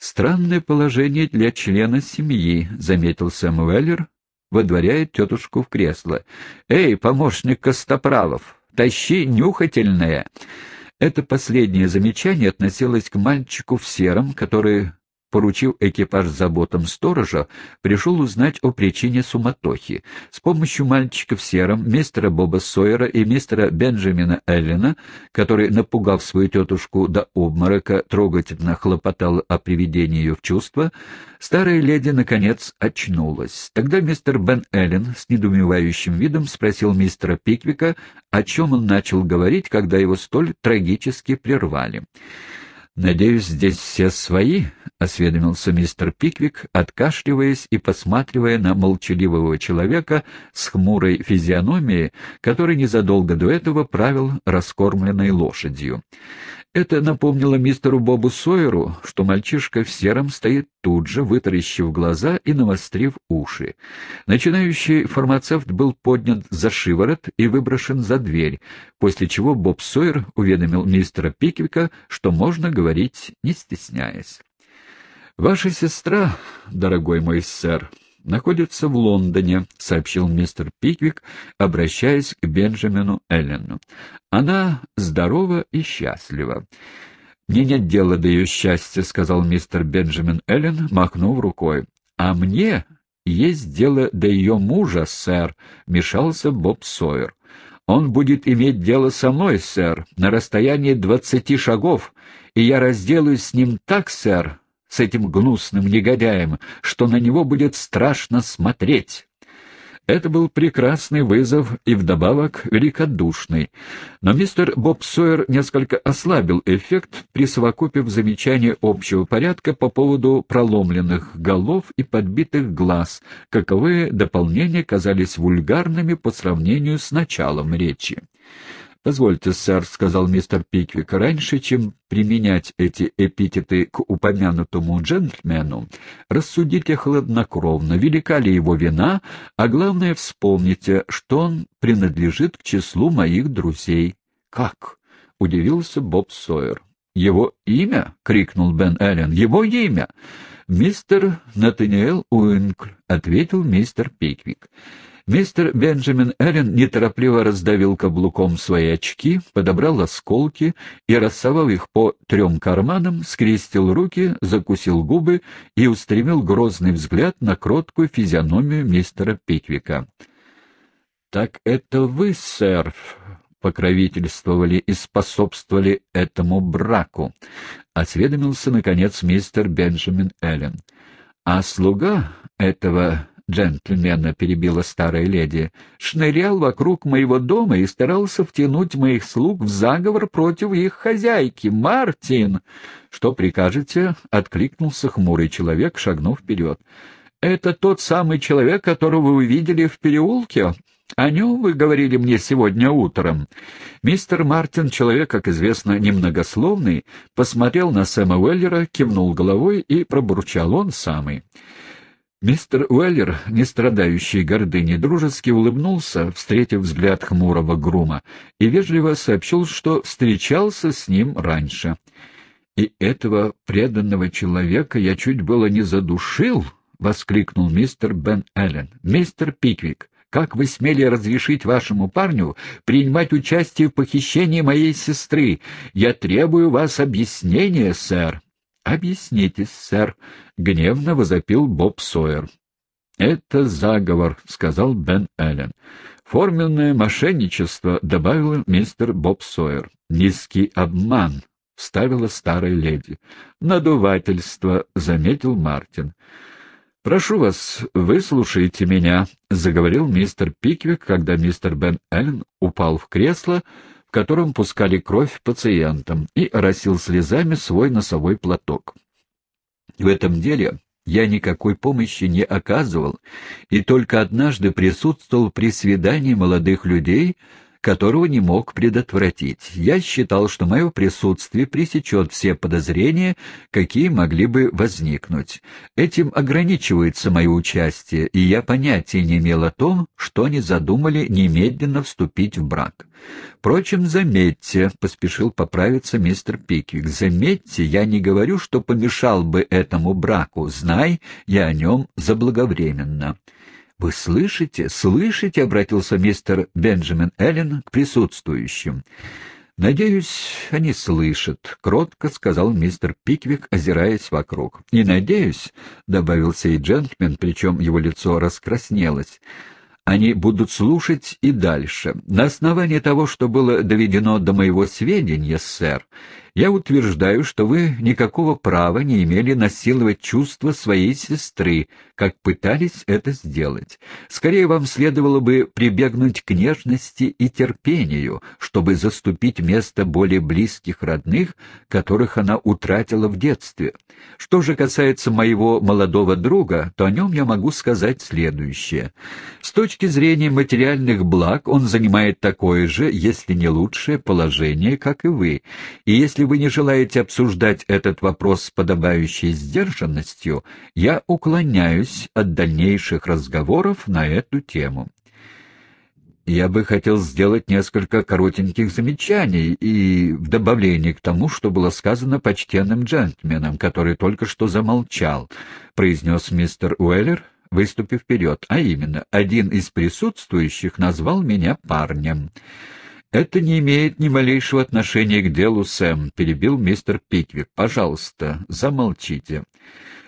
«Странное положение для члена семьи», — заметил Сэм Уэллер, водворяет тетушку в кресло. «Эй, помощник Костоправов, тащи нюхательное!» Это последнее замечание относилось к мальчику в сером, который поручив экипаж заботам сторожа, пришел узнать о причине суматохи. С помощью мальчика в сером, мистера Боба Сойера и мистера Бенджамина Эллина, который, напугав свою тетушку до обморока, трогательно хлопотал о приведении ее в чувство, старая леди, наконец, очнулась. Тогда мистер Бен Эллен с недоумевающим видом спросил мистера Пиквика, о чем он начал говорить, когда его столь трагически прервали. «Надеюсь, здесь все свои?» — осведомился мистер Пиквик, откашливаясь и посматривая на молчаливого человека с хмурой физиономией, который незадолго до этого правил раскормленной лошадью. Это напомнило мистеру Бобу Сойеру, что мальчишка в сером стоит тут же, вытаращив глаза и навострив уши. Начинающий фармацевт был поднят за шиворот и выброшен за дверь, после чего Боб Сойер уведомил мистера Пиквика, что можно говорить, не стесняясь. «Ваша сестра, дорогой мой сэр, находится в Лондоне», — сообщил мистер Пиквик, обращаясь к Бенджамину Эллену. «Она здорова и счастлива». «Мне нет дела до ее счастья», — сказал мистер Бенджамин Эллен, махнув рукой. «А мне есть дело до ее мужа, сэр», — мешался Боб Сойер. «Он будет иметь дело со мной, сэр, на расстоянии двадцати шагов, и я разделаюсь с ним так, сэр, с этим гнусным негодяем, что на него будет страшно смотреть. Это был прекрасный вызов и вдобавок великодушный. Но мистер Боб Сойер несколько ослабил эффект, присовокупив замечание общего порядка по поводу проломленных голов и подбитых глаз, каковые дополнения казались вульгарными по сравнению с началом речи. «Позвольте, сэр», — сказал мистер Пиквик, — «раньше, чем применять эти эпитеты к упомянутому джентльмену, рассудите хладнокровно, велика ли его вина, а главное, вспомните, что он принадлежит к числу моих друзей». «Как?» — удивился Боб Сойер. «Его имя?» — крикнул Бен Эллен. «Его имя!» «Мистер Натаниэл Уинкль», — ответил мистер Пиквик. Мистер Бенджамин Эллен неторопливо раздавил каблуком свои очки, подобрал осколки и, рассовав их по трем карманам, скрестил руки, закусил губы и устремил грозный взгляд на кроткую физиономию мистера Пиквика. — Так это вы, сэр, покровительствовали и способствовали этому браку, — осведомился, наконец, мистер Бенджамин Эллен. — А слуга этого джентльмена, — перебила старая леди, — шнырял вокруг моего дома и старался втянуть моих слуг в заговор против их хозяйки. Мартин! — Что прикажете? — откликнулся хмурый человек, шагнув вперед. — Это тот самый человек, которого вы видели в переулке? О нем вы говорили мне сегодня утром. Мистер Мартин, человек, как известно, немногословный, посмотрел на Сэма Уэллера, кивнул головой и пробурчал он самый. Мистер Уэллер, не страдающий гордыней, дружески улыбнулся, встретив взгляд хмурого грума, и вежливо сообщил, что встречался с ним раньше. «И этого преданного человека я чуть было не задушил!» — воскликнул мистер Бен Эллен. «Мистер Пиквик, как вы смели разрешить вашему парню принимать участие в похищении моей сестры? Я требую вас объяснения, сэр». «Объяснитесь, сэр», — гневно возопил Боб Сойер. «Это заговор», — сказал Бен Эллен. «Форменное мошенничество», — добавил мистер Боб Сойер. «Низкий обман», — вставила старая леди. «Надувательство», — заметил Мартин. «Прошу вас, выслушайте меня», — заговорил мистер Пиквик, когда мистер Бен Эллен упал в кресло, — в котором пускали кровь пациентам, и оросил слезами свой носовой платок. В этом деле я никакой помощи не оказывал, и только однажды присутствовал при свидании молодых людей, которого не мог предотвратить. Я считал, что мое присутствие пресечет все подозрения, какие могли бы возникнуть. Этим ограничивается мое участие, и я понятия не имел о том, что они задумали немедленно вступить в брак. Впрочем, заметьте, — поспешил поправиться мистер Пиквик, — заметьте, я не говорю, что помешал бы этому браку, знай я о нем заблаговременно. «Вы слышите? Слышите?» — обратился мистер Бенджамин Эллен к присутствующим. «Надеюсь, они слышат», — кротко сказал мистер Пиквик, озираясь вокруг. «И надеюсь», — добавил сей джентльмен, причем его лицо раскраснелось, — «они будут слушать и дальше. На основании того, что было доведено до моего сведения, сэр, я утверждаю, что вы никакого права не имели насиловать чувства своей сестры, как пытались это сделать. Скорее, вам следовало бы прибегнуть к нежности и терпению, чтобы заступить место более близких родных, которых она утратила в детстве. Что же касается моего молодого друга, то о нем я могу сказать следующее. С точки зрения материальных благ он занимает такое же, если не лучшее положение, как и вы, и если если вы не желаете обсуждать этот вопрос с подобающей сдержанностью, я уклоняюсь от дальнейших разговоров на эту тему. Я бы хотел сделать несколько коротеньких замечаний и в добавлении к тому, что было сказано почтенным джентльменом, который только что замолчал, произнес мистер Уэллер, выступив вперед, а именно, один из присутствующих назвал меня парнем. «Это не имеет ни малейшего отношения к делу, Сэм», — перебил мистер Пиквик. «Пожалуйста, замолчите».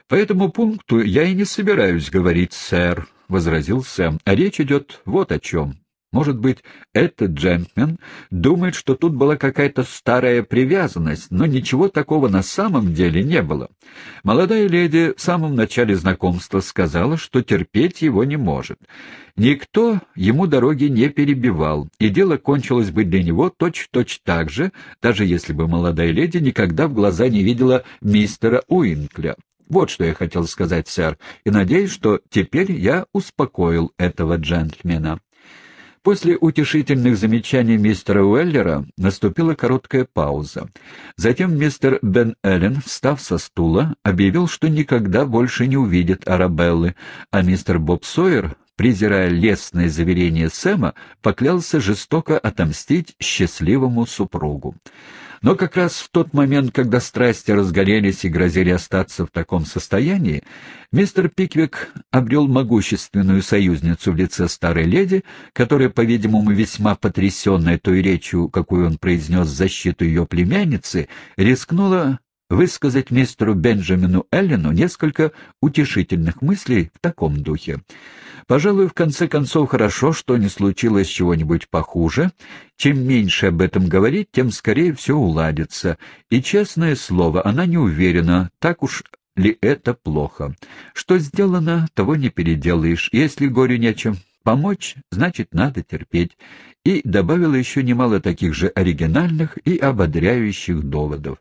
«По этому пункту я и не собираюсь говорить, сэр», — возразил Сэм. «А речь идет вот о чем. Может быть, этот джентльмен думает, что тут была какая-то старая привязанность, но ничего такого на самом деле не было. Молодая леди в самом начале знакомства сказала, что терпеть его не может. Никто ему дороги не перебивал, и дело кончилось бы для него точь-в-точь -точь так же, даже если бы молодая леди никогда в глаза не видела мистера Уинкля. Вот что я хотел сказать, сэр, и надеюсь, что теперь я успокоил этого джентльмена. После утешительных замечаний мистера Уэллера наступила короткая пауза. Затем мистер Бен Эллен, встав со стула, объявил, что никогда больше не увидит Арабеллы, а мистер Боб Сойер, презирая лестное заверение Сэма, поклялся жестоко отомстить счастливому супругу. Но как раз в тот момент, когда страсти разгорелись и грозили остаться в таком состоянии, мистер Пиквик обрел могущественную союзницу в лице старой леди, которая, по-видимому, весьма потрясенная той речью, какую он произнес в защиту ее племянницы, рискнула высказать мистеру Бенджамину Эллену несколько утешительных мыслей в таком духе. Пожалуй, в конце концов, хорошо, что не случилось чего-нибудь похуже. Чем меньше об этом говорить, тем скорее все уладится. И, честное слово, она не уверена, так уж ли это плохо. Что сделано, того не переделаешь. Если горю нечем помочь, значит, надо терпеть. И добавила еще немало таких же оригинальных и ободряющих доводов.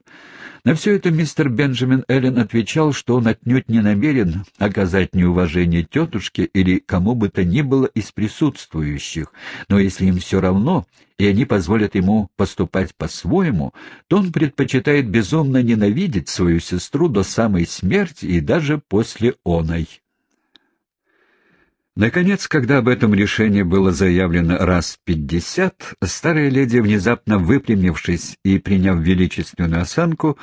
На все это мистер Бенджамин Эллен отвечал, что он отнюдь не намерен оказать неуважение тетушке или кому бы то ни было из присутствующих, но если им все равно, и они позволят ему поступать по-своему, то он предпочитает безумно ненавидеть свою сестру до самой смерти и даже после оной. Наконец, когда об этом решении было заявлено раз пятьдесят, старая леди, внезапно выпрямившись и приняв величественную осанку,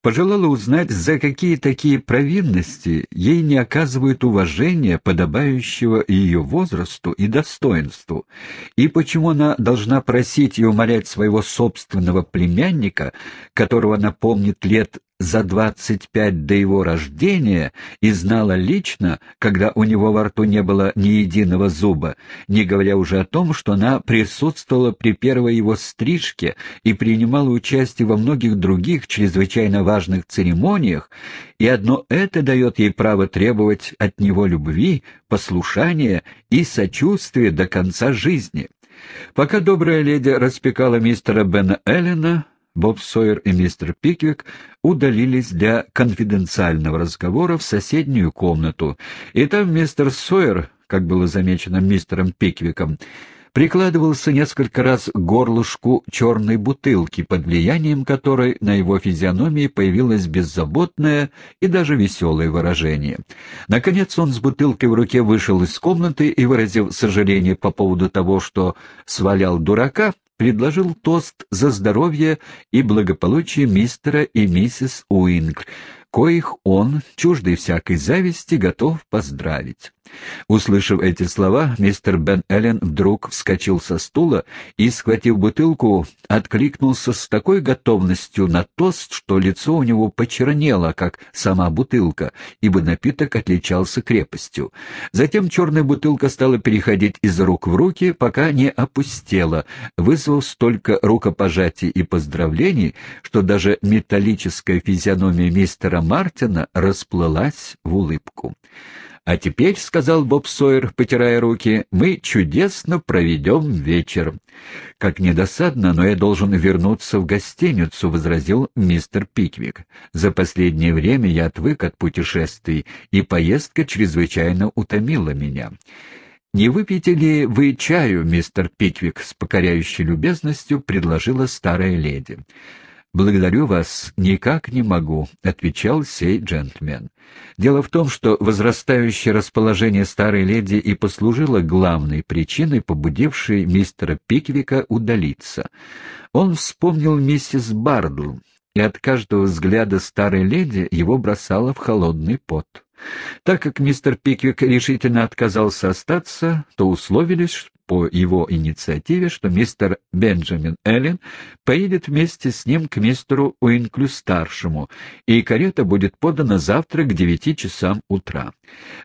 пожелала узнать, за какие такие провинности ей не оказывают уважения, подобающего ее возрасту и достоинству, и почему она должна просить и умолять своего собственного племянника, которого она помнит лет за двадцать пять до его рождения и знала лично, когда у него во рту не было ни единого зуба, не говоря уже о том, что она присутствовала при первой его стрижке и принимала участие во многих других чрезвычайно важных церемониях, и одно это дает ей право требовать от него любви, послушания и сочувствия до конца жизни. Пока добрая леди распекала мистера Бена Эллена, Боб Сойер и мистер Пиквик удалились для конфиденциального разговора в соседнюю комнату, и там мистер Сойер, как было замечено мистером Пиквиком, прикладывался несколько раз к горлышку черной бутылки, под влиянием которой на его физиономии появилось беззаботное и даже веселое выражение. Наконец он с бутылкой в руке вышел из комнаты и, выразив сожаление по поводу того, что свалял дурака, предложил тост за здоровье и благополучие мистера и миссис Уинг, коих он, чуждый всякой зависти, готов поздравить. Услышав эти слова, мистер Бен Эллен вдруг вскочил со стула и, схватив бутылку, откликнулся с такой готовностью на тост, что лицо у него почернело, как сама бутылка, ибо напиток отличался крепостью. Затем черная бутылка стала переходить из рук в руки, пока не опустела, вызвав столько рукопожатий и поздравлений, что даже металлическая физиономия мистера Мартина расплылась в улыбку. «А теперь, — сказал Боб Сойер, потирая руки, — мы чудесно проведем вечер». «Как недосадно, но я должен вернуться в гостиницу», — возразил мистер Пиквик. «За последнее время я отвык от путешествий, и поездка чрезвычайно утомила меня». «Не выпьете ли вы чаю, мистер Пиквик?» — с покоряющей любезностью предложила старая леди. «Благодарю вас, никак не могу», — отвечал сей джентльмен. Дело в том, что возрастающее расположение старой леди и послужило главной причиной, побудившей мистера Пиквика удалиться. Он вспомнил миссис Барду, и от каждого взгляда старой леди его бросало в холодный пот. Так как мистер Пиквик решительно отказался остаться, то условились, по его инициативе, что мистер Бенджамин Эллен поедет вместе с ним к мистеру Уинклю-старшему, и карета будет подана завтра к девяти часам утра.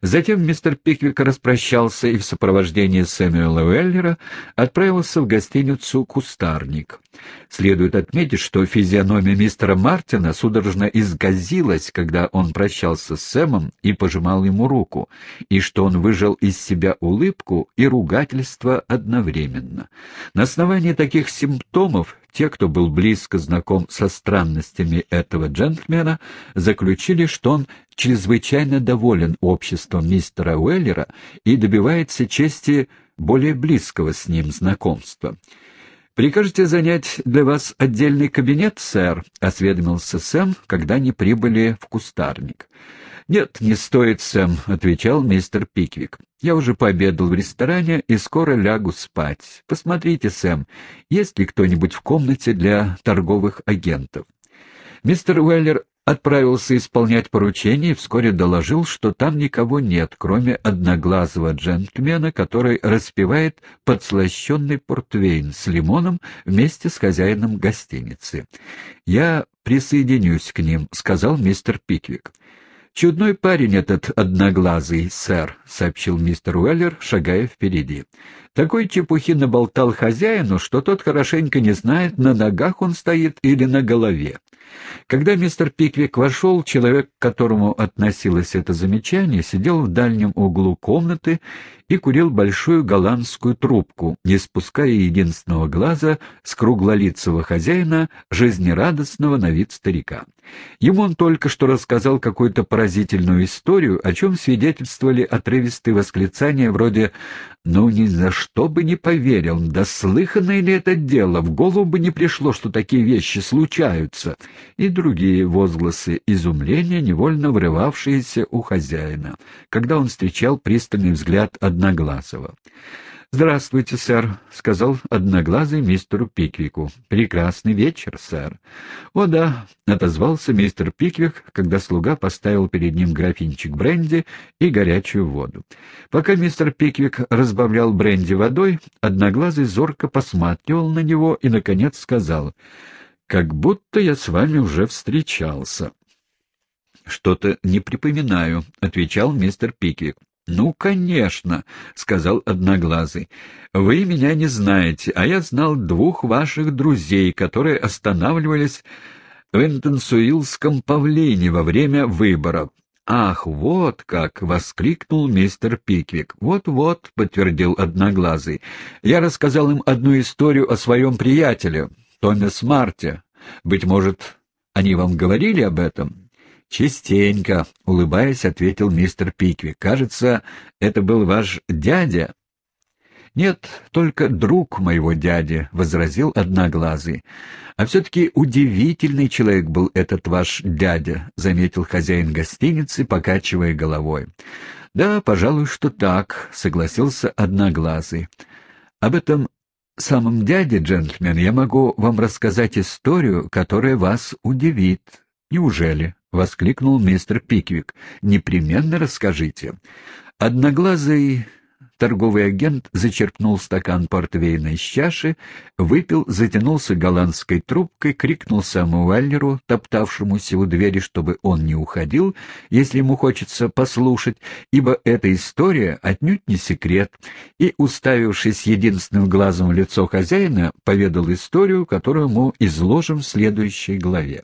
Затем мистер Пиквик распрощался и в сопровождении Сэмюэла Уэллера отправился в гостиницу «Кустарник». Следует отметить, что физиономия мистера Мартина судорожно изгазилась, когда он прощался с Сэмом и пожимал ему руку, и что он выжил из себя улыбку и ругательство одновременно. На основании таких симптомов те, кто был близко знаком со странностями этого джентльмена, заключили, что он чрезвычайно доволен обществом мистера Уэллера и добивается чести более близкого с ним знакомства. «Прикажете занять для вас отдельный кабинет, сэр?» — осведомился Сэм, когда они прибыли в кустарник. «Нет, не стоит, Сэм», — отвечал мистер Пиквик. «Я уже пообедал в ресторане и скоро лягу спать. Посмотрите, Сэм, есть ли кто-нибудь в комнате для торговых агентов?» Мистер Уэллер отправился исполнять поручение и вскоре доложил, что там никого нет, кроме одноглазого джентльмена, который распивает подслащенный портвейн с лимоном вместе с хозяином гостиницы. «Я присоединюсь к ним», — сказал мистер Пиквик. «Чудной парень этот одноглазый, сэр», — сообщил мистер Уэллер, шагая впереди. «Такой чепухи наболтал хозяину, что тот хорошенько не знает, на ногах он стоит или на голове. Когда мистер Пиквик вошел, человек, к которому относилось это замечание, сидел в дальнем углу комнаты и курил большую голландскую трубку, не спуская единственного глаза с круглолицего хозяина, жизнерадостного на вид старика. Ему он только что рассказал какую-то поразительную историю, о чем свидетельствовали отрывистые восклицания вроде «Ну, ни за что бы не поверил, да слыханное ли это дело, в голову бы не пришло, что такие вещи случаются», и другие возгласы изумления, невольно врывавшиеся у хозяина, когда он встречал пристальный взгляд Одноглазого. «Здравствуйте, сэр», — сказал Одноглазый мистеру Пиквику. «Прекрасный вечер, сэр». «О да», — отозвался мистер Пиквик, когда слуга поставил перед ним графинчик бренди и горячую воду. Пока мистер Пиквик разбавлял бренди водой, Одноглазый зорко посматривал на него и, наконец, сказал, «Как будто я с вами уже встречался». «Что-то не припоминаю», — отвечал мистер Пиквик. «Ну, конечно», — сказал Одноглазый. «Вы меня не знаете, а я знал двух ваших друзей, которые останавливались в Интенсуилском павлине во время выборов. «Ах, вот как!» — воскликнул мистер Пиквик. «Вот-вот», — подтвердил Одноглазый. «Я рассказал им одну историю о своем приятеле, Томе Смарте. Быть может, они вам говорили об этом?» «Частенько», — улыбаясь, ответил мистер Пикви. «Кажется, это был ваш дядя». «Нет, только друг моего дяди», — возразил Одноглазый. «А все-таки удивительный человек был этот ваш дядя», — заметил хозяин гостиницы, покачивая головой. «Да, пожалуй, что так», — согласился Одноглазый. «Об этом самом дяде, джентльмен, я могу вам рассказать историю, которая вас удивит». «Неужели?» — воскликнул мистер Пиквик. «Непременно расскажите». Одноглазый Торговый агент зачерпнул стакан портвейна из чаши, выпил, затянулся голландской трубкой, крикнул Самуэллеру, топтавшемуся у двери, чтобы он не уходил, если ему хочется послушать, ибо эта история отнюдь не секрет, и, уставившись единственным глазом в лицо хозяина, поведал историю, которую мы изложим в следующей главе.